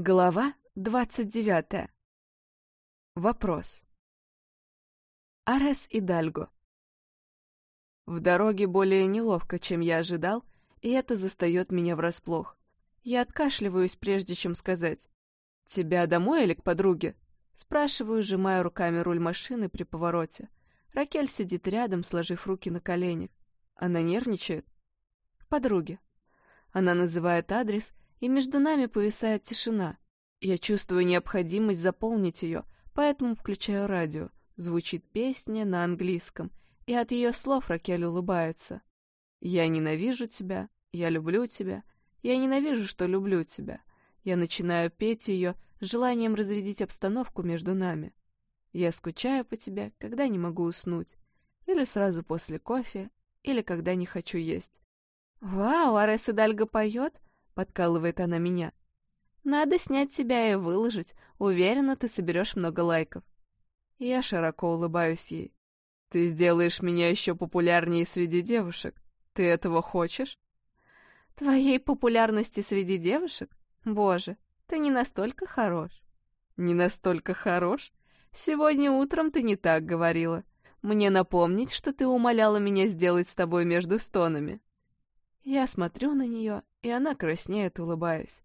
Глава двадцать девятая. Вопрос. Арес и Дальго. В дороге более неловко, чем я ожидал, и это застает меня врасплох. Я откашливаюсь, прежде чем сказать. «Тебя домой или к подруге?» Спрашиваю, сжимая руками руль машины при повороте. Ракель сидит рядом, сложив руки на коленях. Она нервничает. «К подруге». Она называет адрес, и между нами повисает тишина. Я чувствую необходимость заполнить ее, поэтому включаю радио. Звучит песня на английском, и от ее слов Ракель улыбается. «Я ненавижу тебя, я люблю тебя, я ненавижу, что люблю тебя». Я начинаю петь ее с желанием разрядить обстановку между нами. Я скучаю по тебе, когда не могу уснуть. Или сразу после кофе, или когда не хочу есть. «Вау, Ареса Дальга поет?» — подкалывает она меня. «Надо снять тебя и выложить. Уверена, ты соберешь много лайков». Я широко улыбаюсь ей. «Ты сделаешь меня еще популярнее среди девушек. Ты этого хочешь?» «Твоей популярности среди девушек? Боже, ты не настолько хорош». «Не настолько хорош? Сегодня утром ты не так говорила. Мне напомнить, что ты умоляла меня сделать с тобой между стонами». Я смотрю на нее, и она краснеет, улыбаясь.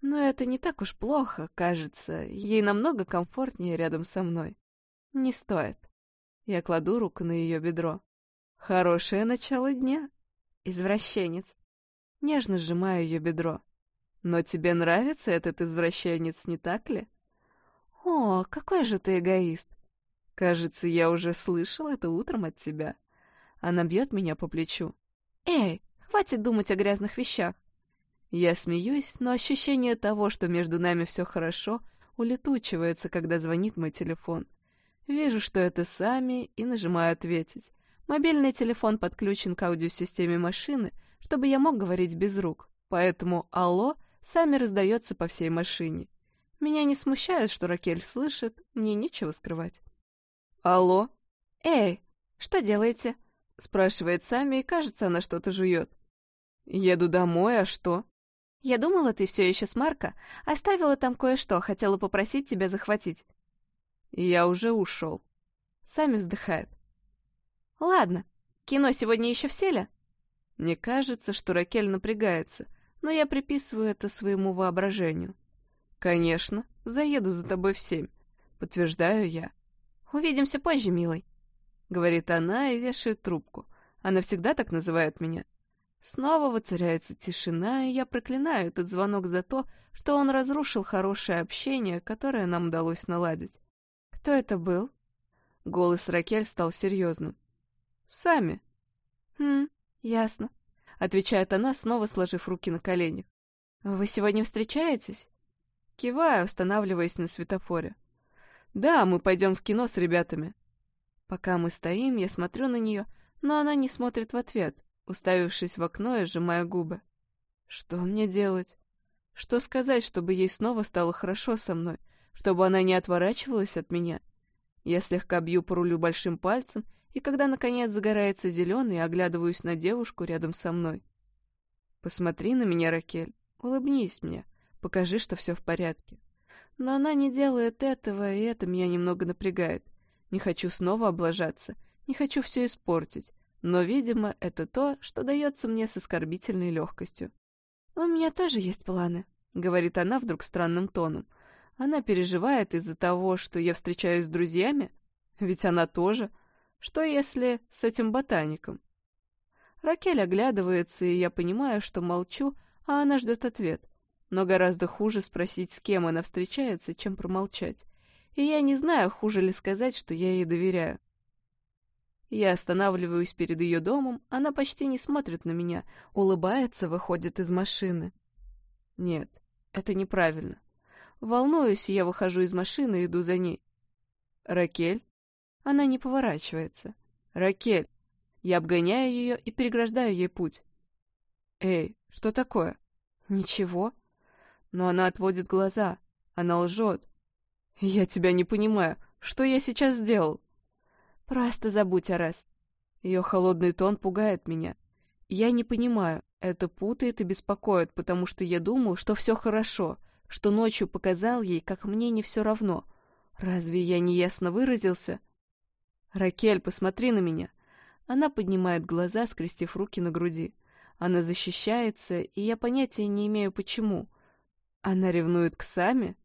Но это не так уж плохо, кажется. Ей намного комфортнее рядом со мной. Не стоит. Я кладу руку на ее бедро. Хорошее начало дня. Извращенец. Нежно сжимаю ее бедро. Но тебе нравится этот извращенец, не так ли? О, какой же ты эгоист. Кажется, я уже слышал это утром от тебя. Она бьет меня по плечу. Эй, Хватит думать о грязных вещах. Я смеюсь, но ощущение того, что между нами все хорошо, улетучивается, когда звонит мой телефон. Вижу, что это Сами, и нажимаю «Ответить». Мобильный телефон подключен к аудиосистеме машины, чтобы я мог говорить без рук, поэтому «Алло» Сами раздается по всей машине. Меня не смущает, что Ракель слышит, мне нечего скрывать. «Алло?» «Эй, что делаете?» — спрашивает Сами, и кажется, она что-то жует. «Еду домой, а что?» «Я думала, ты все еще с Марко. Оставила там кое-что, хотела попросить тебя захватить». «Я уже ушел». Сами вздыхает. «Ладно, кино сегодня еще в селе?» Мне кажется, что Ракель напрягается, но я приписываю это своему воображению. «Конечно, заеду за тобой в семь», — подтверждаю я. «Увидимся позже, милый», — говорит она и вешает трубку. Она всегда так называет меня. Снова воцаряется тишина, и я проклинаю этот звонок за то, что он разрушил хорошее общение, которое нам удалось наладить. «Кто это был?» Голос Ракель стал серьезным. «Сами». «Хм, ясно», — отвечает она, снова сложив руки на коленях. «Вы сегодня встречаетесь?» Киваю, останавливаясь на светофоре. «Да, мы пойдем в кино с ребятами». Пока мы стоим, я смотрю на нее, но она не смотрит в ответ уставившись в окно и сжимая губы. Что мне делать? Что сказать, чтобы ей снова стало хорошо со мной, чтобы она не отворачивалась от меня? Я слегка бью по рулю большим пальцем, и когда, наконец, загорается зеленый, оглядываюсь на девушку рядом со мной. Посмотри на меня, Ракель, улыбнись мне, покажи, что все в порядке. Но она не делает этого, и это меня немного напрягает. Не хочу снова облажаться, не хочу все испортить, но, видимо, это то, что дается мне с оскорбительной легкостью. «У меня тоже есть планы», — говорит она вдруг странным тоном. Она переживает из-за того, что я встречаюсь с друзьями? Ведь она тоже. Что если с этим ботаником? Ракель оглядывается, и я понимаю, что молчу, а она ждет ответ. Но гораздо хуже спросить, с кем она встречается, чем промолчать. И я не знаю, хуже ли сказать, что я ей доверяю. Я останавливаюсь перед ее домом, она почти не смотрит на меня, улыбается, выходит из машины. Нет, это неправильно. Волнуюсь, я выхожу из машины и иду за ней. Ракель? Она не поворачивается. Ракель! Я обгоняю ее и переграждаю ей путь. Эй, что такое? Ничего. Но она отводит глаза. Она лжет. Я тебя не понимаю. Что я сейчас сделал? «Просто забудь, Арес». Ее холодный тон пугает меня. Я не понимаю, это путает и беспокоит, потому что я думал, что все хорошо, что ночью показал ей, как мне не все равно. Разве я не ясно выразился? «Ракель, посмотри на меня!» Она поднимает глаза, скрестив руки на груди. Она защищается, и я понятия не имею, почему. Она ревнует к Саме?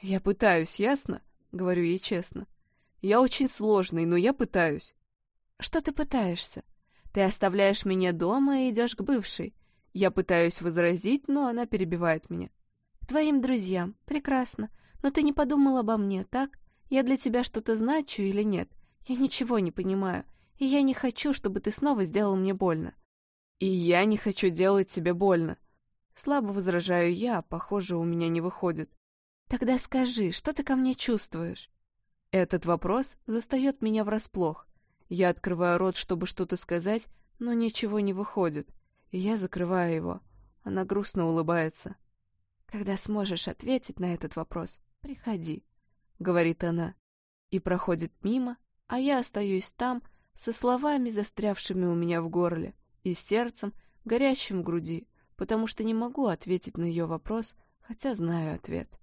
Я пытаюсь, ясно? Говорю ей честно. Я очень сложный, но я пытаюсь. Что ты пытаешься? Ты оставляешь меня дома и идешь к бывшей. Я пытаюсь возразить, но она перебивает меня. Твоим друзьям. Прекрасно. Но ты не подумал обо мне, так? Я для тебя что-то значу или нет? Я ничего не понимаю. И я не хочу, чтобы ты снова сделал мне больно. И я не хочу делать тебе больно. Слабо возражаю я, похоже, у меня не выходит. Тогда скажи, что ты ко мне чувствуешь? Этот вопрос застает меня врасплох. Я открываю рот, чтобы что-то сказать, но ничего не выходит. Я закрываю его. Она грустно улыбается. «Когда сможешь ответить на этот вопрос, приходи», — говорит она. И проходит мимо, а я остаюсь там, со словами, застрявшими у меня в горле, и сердцем, горящим в груди, потому что не могу ответить на ее вопрос, хотя знаю ответ.